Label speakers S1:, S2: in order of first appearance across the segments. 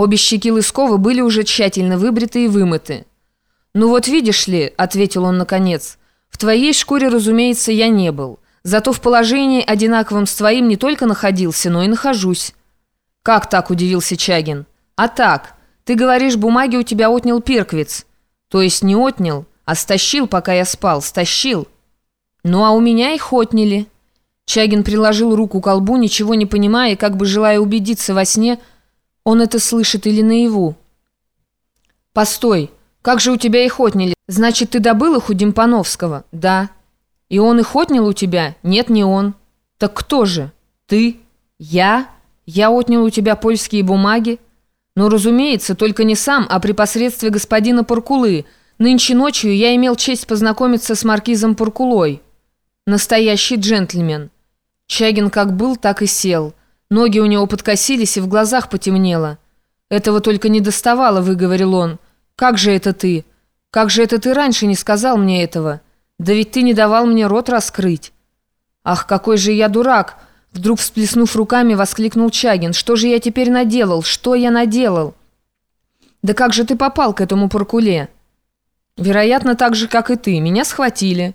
S1: Обе щеки Лыскова были уже тщательно выбриты и вымыты. «Ну вот видишь ли», — ответил он наконец, — «в твоей шкуре, разумеется, я не был. Зато в положении одинаковом с твоим не только находился, но и нахожусь». «Как так?» — удивился Чагин. «А так. Ты говоришь, бумаги у тебя отнял Пирквиц». «То есть не отнял, а стащил, пока я спал, стащил». «Ну а у меня их отняли». Чагин приложил руку к колбу, ничего не понимая, как бы желая убедиться во сне, он это слышит или наяву. «Постой, как же у тебя их отняли? Значит, ты добыл их у Демпановского?» «Да». «И он их отнял у тебя?» «Нет, не он». «Так кто же?» «Ты?» «Я?» «Я отнял у тебя польские бумаги?» «Ну, разумеется, только не сам, а при посредстве господина Паркулы. Нынче ночью я имел честь познакомиться с маркизом Паркулой. Настоящий джентльмен». Чагин как был, так и сел. Ноги у него подкосились и в глазах потемнело. «Этого только не доставало», — выговорил он. «Как же это ты? Как же это ты раньше не сказал мне этого? Да ведь ты не давал мне рот раскрыть». «Ах, какой же я дурак!» Вдруг всплеснув руками, воскликнул Чагин. «Что же я теперь наделал? Что я наделал?» «Да как же ты попал к этому паркуле?» «Вероятно, так же, как и ты. Меня схватили».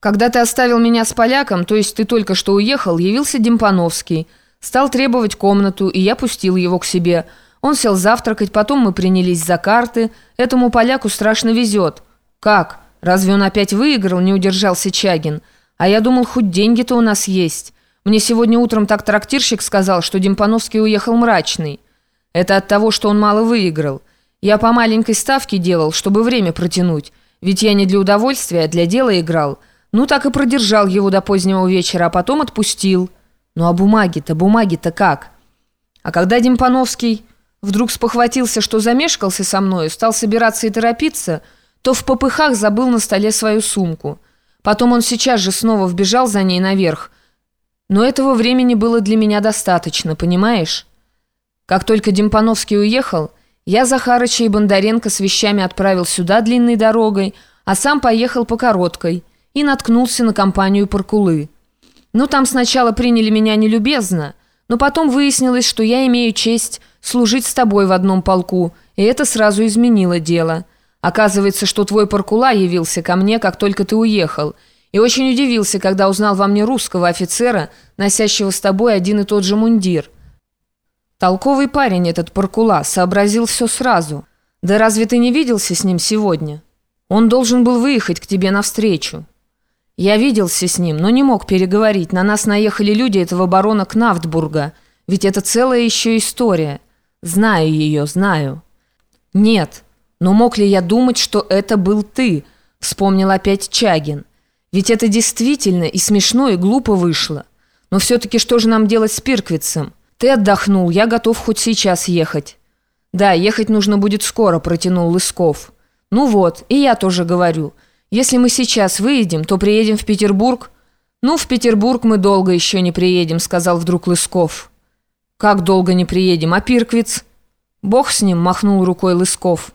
S1: Когда ты оставил меня с поляком, то есть ты только что уехал, явился Демпановский. Стал требовать комнату, и я пустил его к себе. Он сел завтракать, потом мы принялись за карты. Этому поляку страшно везет. Как? Разве он опять выиграл, не удержался Чагин? А я думал, хоть деньги-то у нас есть. Мне сегодня утром так трактирщик сказал, что Демпановский уехал мрачный. Это от того, что он мало выиграл. Я по маленькой ставке делал, чтобы время протянуть. Ведь я не для удовольствия, а для дела играл». Ну, так и продержал его до позднего вечера, а потом отпустил. Ну, а бумаги-то, бумаги-то как? А когда Демпановский вдруг спохватился, что замешкался со мною, стал собираться и торопиться, то в попыхах забыл на столе свою сумку. Потом он сейчас же снова вбежал за ней наверх. Но этого времени было для меня достаточно, понимаешь? Как только Демпановский уехал, я Захарыча и Бондаренко с вещами отправил сюда длинной дорогой, а сам поехал по короткой – и наткнулся на компанию Паркулы. Ну, там сначала приняли меня нелюбезно, но потом выяснилось, что я имею честь служить с тобой в одном полку, и это сразу изменило дело. Оказывается, что твой Паркула явился ко мне, как только ты уехал, и очень удивился, когда узнал во мне русского офицера, носящего с тобой один и тот же мундир. Толковый парень этот Паркула, сообразил все сразу. Да разве ты не виделся с ним сегодня? Он должен был выехать к тебе навстречу. Я виделся с ним, но не мог переговорить. На нас наехали люди этого барона Кнафтбурга. Ведь это целая еще история. Знаю ее, знаю. Нет, но мог ли я думать, что это был ты? Вспомнил опять Чагин. Ведь это действительно и смешно, и глупо вышло. Но все-таки что же нам делать с Пирквицем? Ты отдохнул, я готов хоть сейчас ехать. Да, ехать нужно будет скоро, протянул Лысков. Ну вот, и я тоже говорю – если мы сейчас выедем, то приедем в Петербург». «Ну, в Петербург мы долго еще не приедем», — сказал вдруг Лысков. «Как долго не приедем? А Пирквиц?» «Бог с ним», — махнул рукой Лысков.